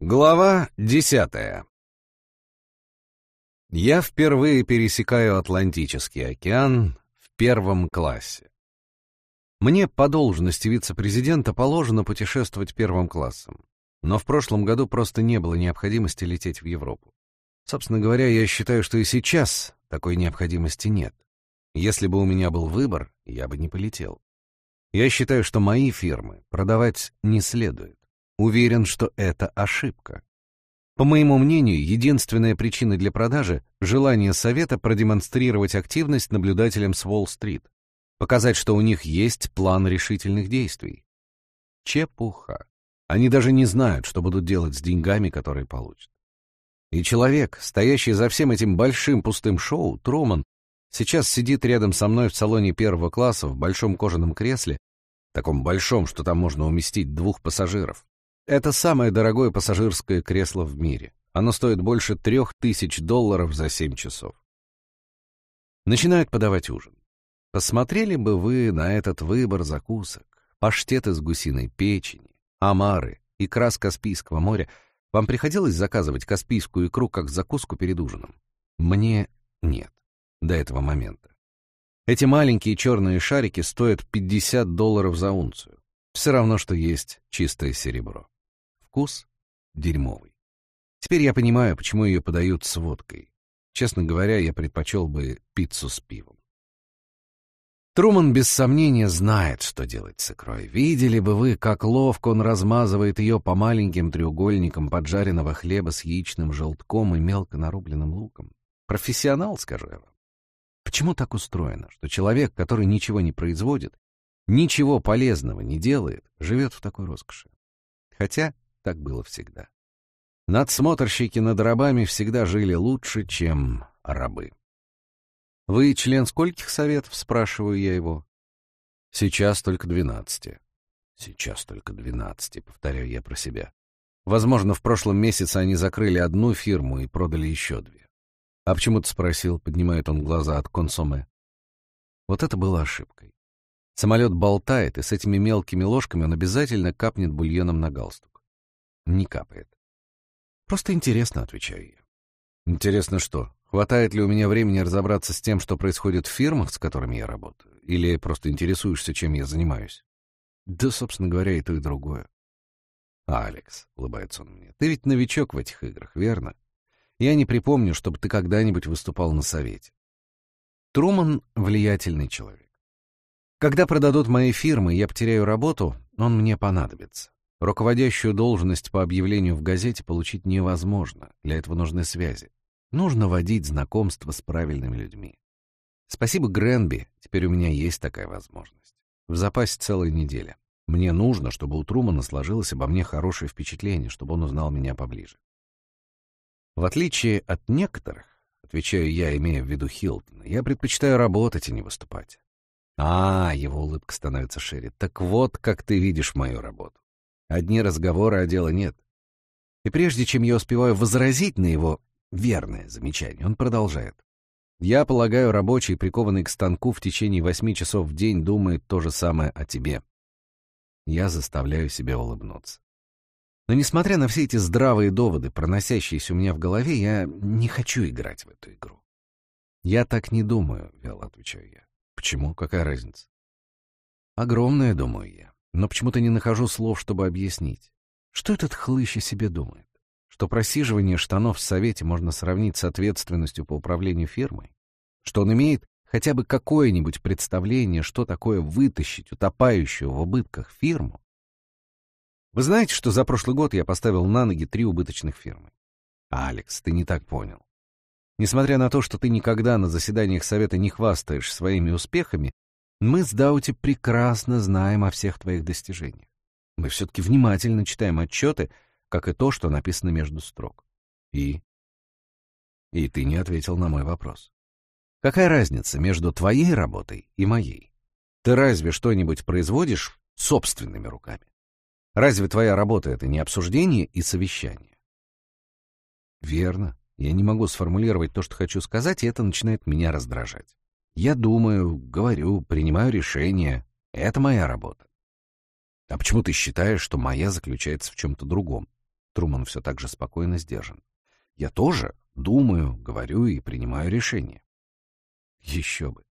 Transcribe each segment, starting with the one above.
Глава десятая Я впервые пересекаю Атлантический океан в первом классе. Мне по должности вице-президента положено путешествовать первым классом, но в прошлом году просто не было необходимости лететь в Европу. Собственно говоря, я считаю, что и сейчас такой необходимости нет. Если бы у меня был выбор, я бы не полетел. Я считаю, что мои фирмы продавать не следует. Уверен, что это ошибка. По моему мнению, единственная причина для продажи — желание совета продемонстрировать активность наблюдателям с Уолл-стрит, показать, что у них есть план решительных действий. Чепуха. Они даже не знают, что будут делать с деньгами, которые получат. И человек, стоящий за всем этим большим пустым шоу, Труман, сейчас сидит рядом со мной в салоне первого класса в большом кожаном кресле, таком большом, что там можно уместить двух пассажиров. Это самое дорогое пассажирское кресло в мире. Оно стоит больше трех тысяч долларов за семь часов. Начинают подавать ужин. Посмотрели бы вы на этот выбор закусок. Паштет из гусиной печени, омары, икра с Каспийского моря. Вам приходилось заказывать каспийскую икру как закуску перед ужином? Мне нет. До этого момента. Эти маленькие черные шарики стоят 50 долларов за унцию. Все равно, что есть чистое серебро. Вкус дерьмовый. Теперь я понимаю, почему ее подают с водкой. Честно говоря, я предпочел бы пиццу с пивом. Труман без сомнения знает, что делать с икрой. Видели бы вы, как ловко он размазывает ее по маленьким треугольникам поджаренного хлеба с яичным желтком и мелко нарубленным луком. Профессионал, скажу я вам. Почему так устроено, что человек, который ничего не производит, ничего полезного не делает, живет в такой роскоши? Хотя так было всегда. Надсмотрщики над рабами всегда жили лучше, чем рабы. «Вы член скольких советов?» — спрашиваю я его. «Сейчас только двенадцати». «Сейчас только двенадцати», — повторяю я про себя. Возможно, в прошлом месяце они закрыли одну фирму и продали еще две. «А почему ты спросил?» — поднимает он глаза от консоме. Вот это было ошибкой. Самолет болтает, и с этими мелкими ложками он обязательно капнет бульоном на галстук не капает. Просто интересно, отвечаю я. Интересно что? Хватает ли у меня времени разобраться с тем, что происходит в фирмах, с которыми я работаю? Или просто интересуешься, чем я занимаюсь? Да, собственно говоря, и то, и другое. «Алекс», — улыбается он мне, — «ты ведь новичок в этих играх, верно? Я не припомню, чтобы ты когда-нибудь выступал на совете». Труман — влиятельный человек. Когда продадут мои фирмы, я потеряю работу, он мне понадобится. Руководящую должность по объявлению в газете получить невозможно, для этого нужны связи. Нужно водить знакомства с правильными людьми. Спасибо Гренби, теперь у меня есть такая возможность. В запасе целая неделя. Мне нужно, чтобы у Трумана сложилось обо мне хорошее впечатление, чтобы он узнал меня поближе. В отличие от некоторых, отвечаю я, имея в виду Хилтона, я предпочитаю работать и не выступать. А, его улыбка становится шире. Так вот, как ты видишь мою работу. Одни разговоры, а дела нет. И прежде чем я успеваю возразить на его верное замечание, он продолжает. Я полагаю, рабочий, прикованный к станку в течение восьми часов в день, думает то же самое о тебе. Я заставляю себя улыбнуться. Но несмотря на все эти здравые доводы, проносящиеся у меня в голове, я не хочу играть в эту игру. Я так не думаю, вяло отвечаю я. Почему? Какая разница? Огромная, думаю я но почему-то не нахожу слов, чтобы объяснить. Что этот хлыщ о себе думает? Что просиживание штанов в совете можно сравнить с ответственностью по управлению фирмой? Что он имеет хотя бы какое-нибудь представление, что такое вытащить утопающую в убытках фирму? Вы знаете, что за прошлый год я поставил на ноги три убыточных фирмы? Алекс, ты не так понял. Несмотря на то, что ты никогда на заседаниях совета не хвастаешь своими успехами, мы с Даути прекрасно знаем о всех твоих достижениях. Мы все-таки внимательно читаем отчеты, как и то, что написано между строк. И? И ты не ответил на мой вопрос. Какая разница между твоей работой и моей? Ты разве что-нибудь производишь собственными руками? Разве твоя работа — это не обсуждение и совещание? Верно. Я не могу сформулировать то, что хочу сказать, и это начинает меня раздражать. Я думаю, говорю, принимаю решения. Это моя работа. А почему ты считаешь, что моя заключается в чем-то другом? Труман все так же спокойно сдержан. Я тоже думаю, говорю и принимаю решения. Еще бы.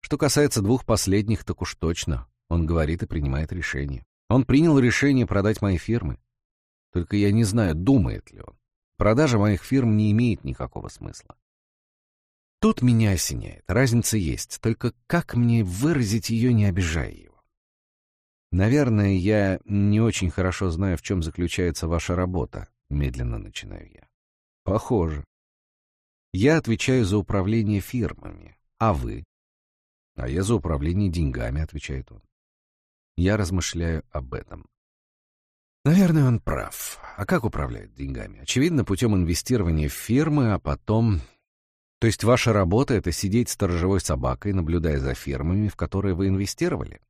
Что касается двух последних, так уж точно. Он говорит и принимает решение. Он принял решение продать мои фирмы. Только я не знаю, думает ли он. Продажа моих фирм не имеет никакого смысла. Тут меня осеняет. Разница есть. Только как мне выразить ее, не обижая его? Наверное, я не очень хорошо знаю, в чем заключается ваша работа, медленно начинаю я. Похоже. Я отвечаю за управление фирмами, а вы? А я за управление деньгами, отвечает он. Я размышляю об этом. Наверное, он прав. А как управляют деньгами? Очевидно, путем инвестирования в фирмы, а потом... То есть ваша работа — это сидеть сторожевой собакой, наблюдая за фирмами, в которые вы инвестировали?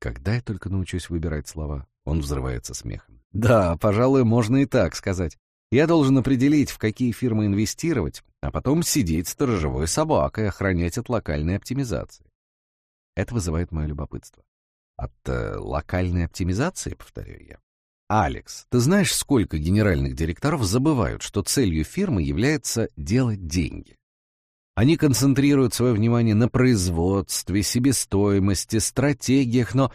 Когда я только научусь выбирать слова? Он взрывается смехом. Да, пожалуй, можно и так сказать. Я должен определить, в какие фирмы инвестировать, а потом сидеть сторожевой собакой, охранять от локальной оптимизации. Это вызывает мое любопытство. От э, локальной оптимизации, повторяю я. Алекс, ты знаешь, сколько генеральных директоров забывают, что целью фирмы является делать деньги? Они концентрируют свое внимание на производстве, себестоимости, стратегиях, но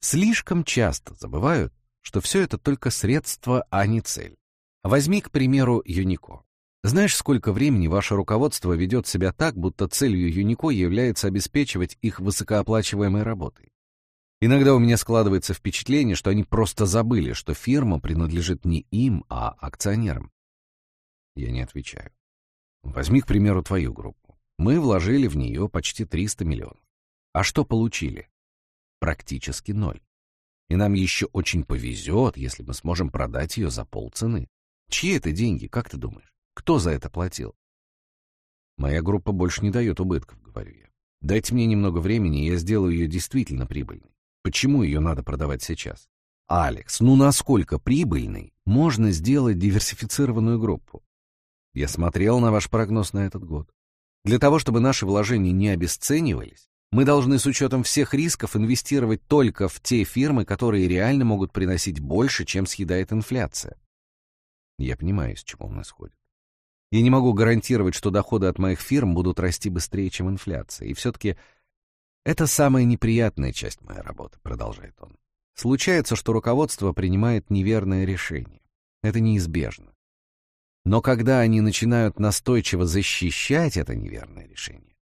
слишком часто забывают, что все это только средство, а не цель. Возьми, к примеру, Юнико. Знаешь, сколько времени ваше руководство ведет себя так, будто целью Юнико является обеспечивать их высокооплачиваемой работой? Иногда у меня складывается впечатление, что они просто забыли, что фирма принадлежит не им, а акционерам. Я не отвечаю. Возьми, к примеру, твою группу. Мы вложили в нее почти 300 миллионов. А что получили? Практически ноль. И нам еще очень повезет, если мы сможем продать ее за полцены. Чьи это деньги, как ты думаешь? Кто за это платил? Моя группа больше не дает убытков, говорю я. Дайте мне немного времени, и я сделаю ее действительно прибыльной. Почему ее надо продавать сейчас? Алекс, ну насколько прибыльной можно сделать диверсифицированную группу? Я смотрел на ваш прогноз на этот год. Для того, чтобы наши вложения не обесценивались, мы должны с учетом всех рисков инвестировать только в те фирмы, которые реально могут приносить больше, чем съедает инфляция. Я понимаю, с чего он исходит. Я не могу гарантировать, что доходы от моих фирм будут расти быстрее, чем инфляция. И все-таки это самая неприятная часть моей работы, продолжает он. Случается, что руководство принимает неверное решение. Это неизбежно. Но когда они начинают настойчиво защищать это неверное решение,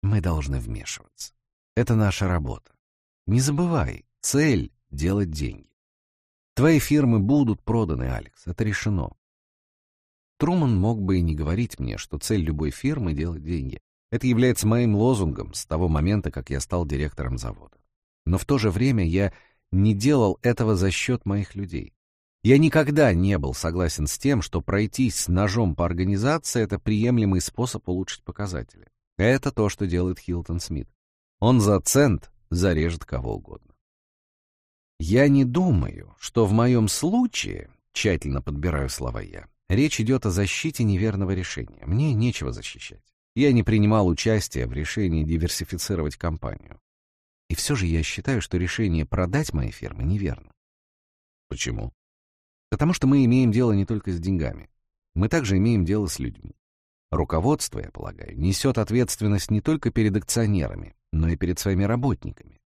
мы должны вмешиваться. Это наша работа. Не забывай, цель — делать деньги. Твои фирмы будут проданы, Алекс, это решено. Труман мог бы и не говорить мне, что цель любой фирмы — делать деньги. Это является моим лозунгом с того момента, как я стал директором завода. Но в то же время я не делал этого за счет моих людей. Я никогда не был согласен с тем, что пройтись с ножом по организации — это приемлемый способ улучшить показатели. Это то, что делает Хилтон Смит. Он за цент зарежет кого угодно. Я не думаю, что в моем случае, тщательно подбираю слова я, речь идет о защите неверного решения. Мне нечего защищать. Я не принимал участия в решении диверсифицировать компанию. И все же я считаю, что решение продать мои фирмы неверно. Почему? Потому что мы имеем дело не только с деньгами. Мы также имеем дело с людьми. Руководство, я полагаю, несет ответственность не только перед акционерами, но и перед своими работниками.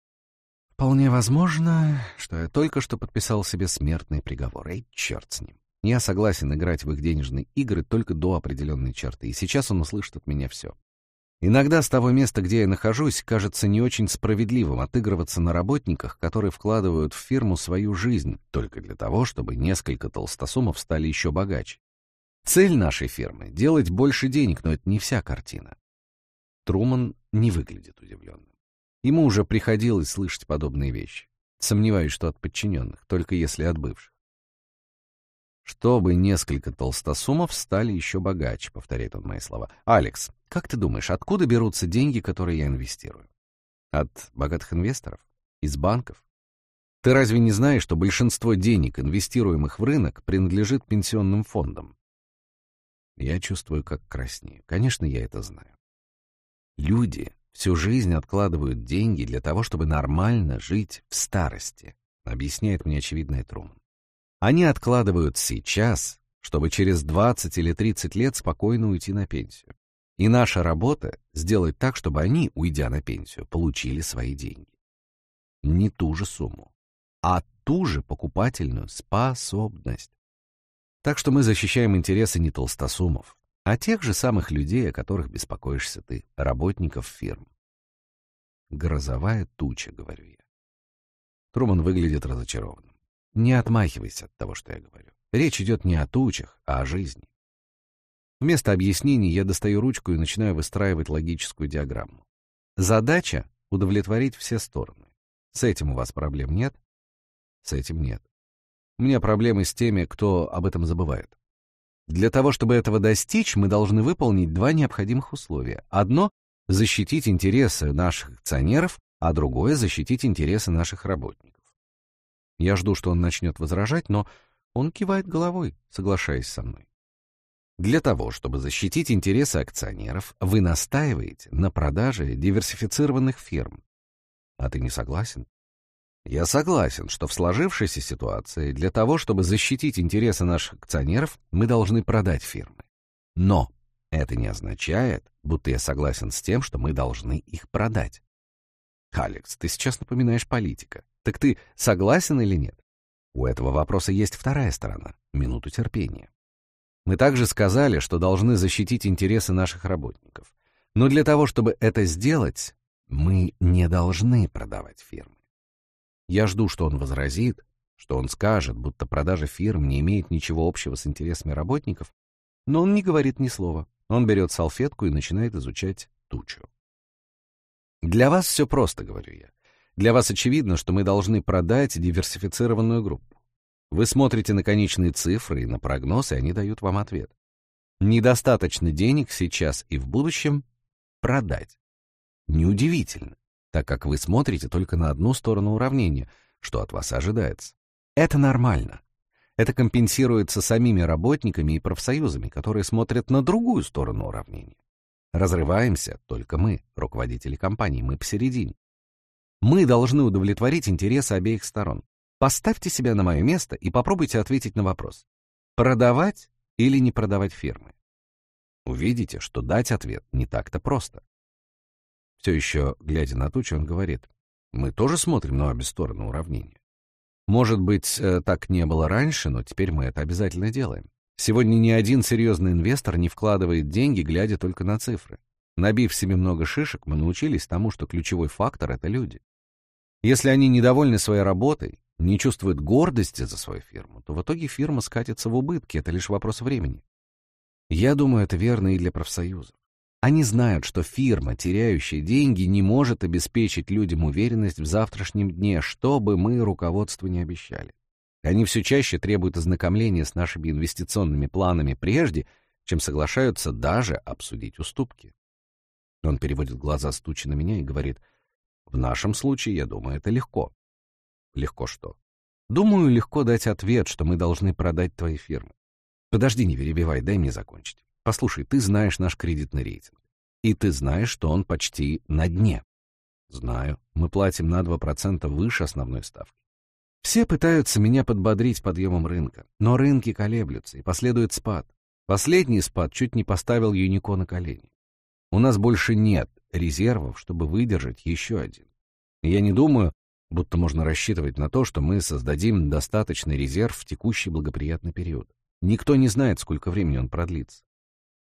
Вполне возможно, что я только что подписал себе смертный приговор. Эй, черт с ним. Я согласен играть в их денежные игры только до определенной черты, и сейчас он услышит от меня все. Иногда с того места, где я нахожусь, кажется не очень справедливым отыгрываться на работниках, которые вкладывают в фирму свою жизнь только для того, чтобы несколько толстосумов стали еще богаче. Цель нашей фирмы — делать больше денег, но это не вся картина. Труман не выглядит удивленным. Ему уже приходилось слышать подобные вещи. Сомневаюсь, что от подчиненных, только если от бывших. «Чтобы несколько толстосумов стали еще богаче», — повторяет он мои слова. «Алекс, как ты думаешь, откуда берутся деньги, которые я инвестирую? От богатых инвесторов? Из банков? Ты разве не знаешь, что большинство денег, инвестируемых в рынок, принадлежит пенсионным фондам?» Я чувствую, как краснею. Конечно, я это знаю. Люди Всю жизнь откладывают деньги для того, чтобы нормально жить в старости, объясняет мне очевидный Труман. Они откладывают сейчас, чтобы через 20 или 30 лет спокойно уйти на пенсию. И наша работа — сделать так, чтобы они, уйдя на пенсию, получили свои деньги. Не ту же сумму, а ту же покупательную способность. Так что мы защищаем интересы не толстосумов, а тех же самых людей, о которых беспокоишься ты, работников фирм. Грозовая туча, говорю я. Труман выглядит разочарованным. Не отмахивайся от того, что я говорю. Речь идет не о тучах, а о жизни. Вместо объяснений я достаю ручку и начинаю выстраивать логическую диаграмму. Задача — удовлетворить все стороны. С этим у вас проблем нет? С этим нет. У меня проблемы с теми, кто об этом забывает. Для того, чтобы этого достичь, мы должны выполнить два необходимых условия. Одно — защитить интересы наших акционеров, а другое — защитить интересы наших работников. Я жду, что он начнет возражать, но он кивает головой, соглашаясь со мной. Для того, чтобы защитить интересы акционеров, вы настаиваете на продаже диверсифицированных фирм. А ты не согласен? Я согласен, что в сложившейся ситуации для того, чтобы защитить интересы наших акционеров, мы должны продать фирмы. Но это не означает, будто я согласен с тем, что мы должны их продать. Алекс, ты сейчас напоминаешь политика. Так ты согласен или нет? У этого вопроса есть вторая сторона — минуту терпения. Мы также сказали, что должны защитить интересы наших работников. Но для того, чтобы это сделать, мы не должны продавать фирмы. Я жду, что он возразит, что он скажет, будто продажа фирм не имеет ничего общего с интересами работников, но он не говорит ни слова. Он берет салфетку и начинает изучать тучу. «Для вас все просто», — говорю я. Для вас очевидно, что мы должны продать диверсифицированную группу. Вы смотрите на конечные цифры и на прогноз, и они дают вам ответ. Недостаточно денег сейчас и в будущем продать. Неудивительно, так как вы смотрите только на одну сторону уравнения, что от вас ожидается. Это нормально. Это компенсируется самими работниками и профсоюзами, которые смотрят на другую сторону уравнения. Разрываемся только мы, руководители компании, мы посередине. Мы должны удовлетворить интересы обеих сторон. Поставьте себя на мое место и попробуйте ответить на вопрос. Продавать или не продавать фирмы? Увидите, что дать ответ не так-то просто. Все еще, глядя на тучу, он говорит, мы тоже смотрим на обе стороны уравнения. Может быть, э, так не было раньше, но теперь мы это обязательно делаем. Сегодня ни один серьезный инвестор не вкладывает деньги, глядя только на цифры. Набив себе много шишек, мы научились тому, что ключевой фактор — это люди. Если они недовольны своей работой, не чувствуют гордости за свою фирму, то в итоге фирма скатится в убытки, это лишь вопрос времени. Я думаю, это верно и для профсоюзов. Они знают, что фирма, теряющая деньги, не может обеспечить людям уверенность в завтрашнем дне, что бы мы руководству не обещали. Они все чаще требуют ознакомления с нашими инвестиционными планами прежде, чем соглашаются даже обсудить уступки. Он переводит глаза с тучи на меня и говорит — в нашем случае, я думаю, это легко. Легко что? Думаю, легко дать ответ, что мы должны продать твои фирмы. Подожди, не перебивай, дай мне закончить. Послушай, ты знаешь наш кредитный рейтинг. И ты знаешь, что он почти на дне. Знаю, мы платим на 2% выше основной ставки. Все пытаются меня подбодрить подъемом рынка, но рынки колеблются, и последует спад. Последний спад чуть не поставил Юнико на колени. У нас больше нет резервов, чтобы выдержать еще один. Я не думаю, будто можно рассчитывать на то, что мы создадим достаточный резерв в текущий благоприятный период. Никто не знает, сколько времени он продлится.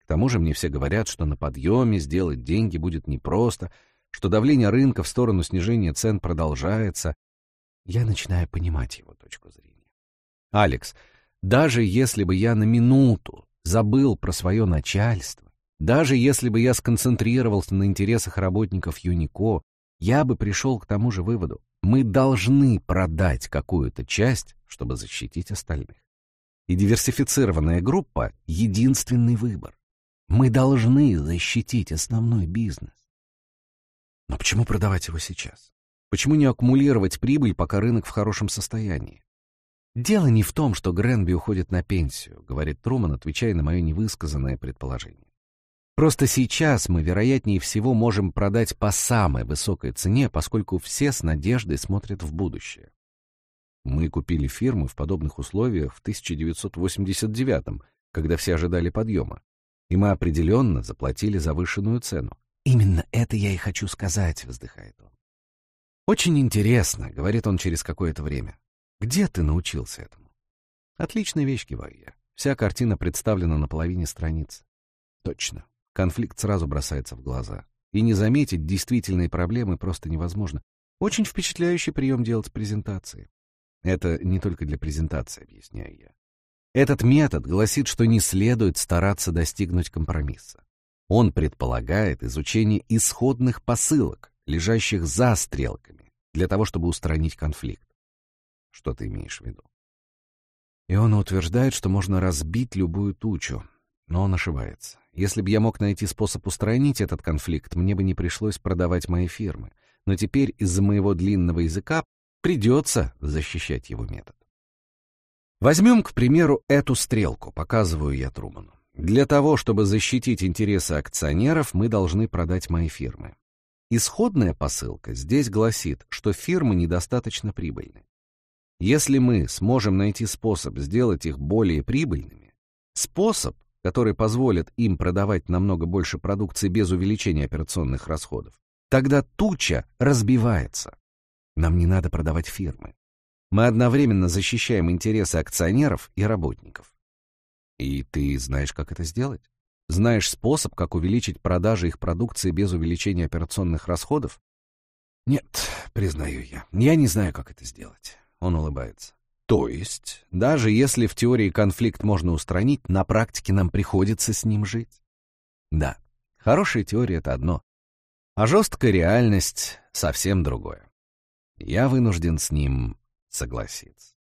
К тому же мне все говорят, что на подъеме сделать деньги будет непросто, что давление рынка в сторону снижения цен продолжается. Я начинаю понимать его точку зрения. Алекс, даже если бы я на минуту забыл про свое начальство, даже если бы я сконцентрировался на интересах работников Юнико, я бы пришел к тому же выводу. Мы должны продать какую-то часть, чтобы защитить остальных. И диверсифицированная группа — единственный выбор. Мы должны защитить основной бизнес. Но почему продавать его сейчас? Почему не аккумулировать прибыль, пока рынок в хорошем состоянии? Дело не в том, что Гренби уходит на пенсию, говорит Труман, отвечая на мое невысказанное предположение. Просто сейчас мы, вероятнее всего, можем продать по самой высокой цене, поскольку все с надеждой смотрят в будущее. Мы купили фирму в подобных условиях в 1989 когда все ожидали подъема. И мы определенно заплатили завышенную цену. «Именно это я и хочу сказать», — вздыхает он. «Очень интересно», — говорит он через какое-то время. «Где ты научился этому?» «Отличная вещь, киваю я. Вся картина представлена на половине страниц». «Точно. Конфликт сразу бросается в глаза. И не заметить действительные проблемы просто невозможно. Очень впечатляющий прием делать презентации. Это не только для презентации, объясняю я. Этот метод гласит, что не следует стараться достигнуть компромисса. Он предполагает изучение исходных посылок, лежащих за стрелками, для того, чтобы устранить конфликт. Что ты имеешь в виду? И он утверждает, что можно разбить любую тучу, но он ошибается. Если бы я мог найти способ устранить этот конфликт, мне бы не пришлось продавать мои фирмы но теперь из-за моего длинного языка придется защищать его метод. Возьмем, к примеру, эту стрелку, показываю я Труману. Для того, чтобы защитить интересы акционеров, мы должны продать мои фирмы. Исходная посылка здесь гласит, что фирмы недостаточно прибыльны. Если мы сможем найти способ сделать их более прибыльными, способ, который позволит им продавать намного больше продукции без увеличения операционных расходов, Тогда туча разбивается. Нам не надо продавать фирмы. Мы одновременно защищаем интересы акционеров и работников. И ты знаешь, как это сделать? Знаешь способ, как увеличить продажи их продукции без увеличения операционных расходов? Нет, признаю я. Я не знаю, как это сделать. Он улыбается. То есть, даже если в теории конфликт можно устранить, на практике нам приходится с ним жить? Да, хорошая теория — это одно. А жесткая реальность — совсем другое. Я вынужден с ним согласиться.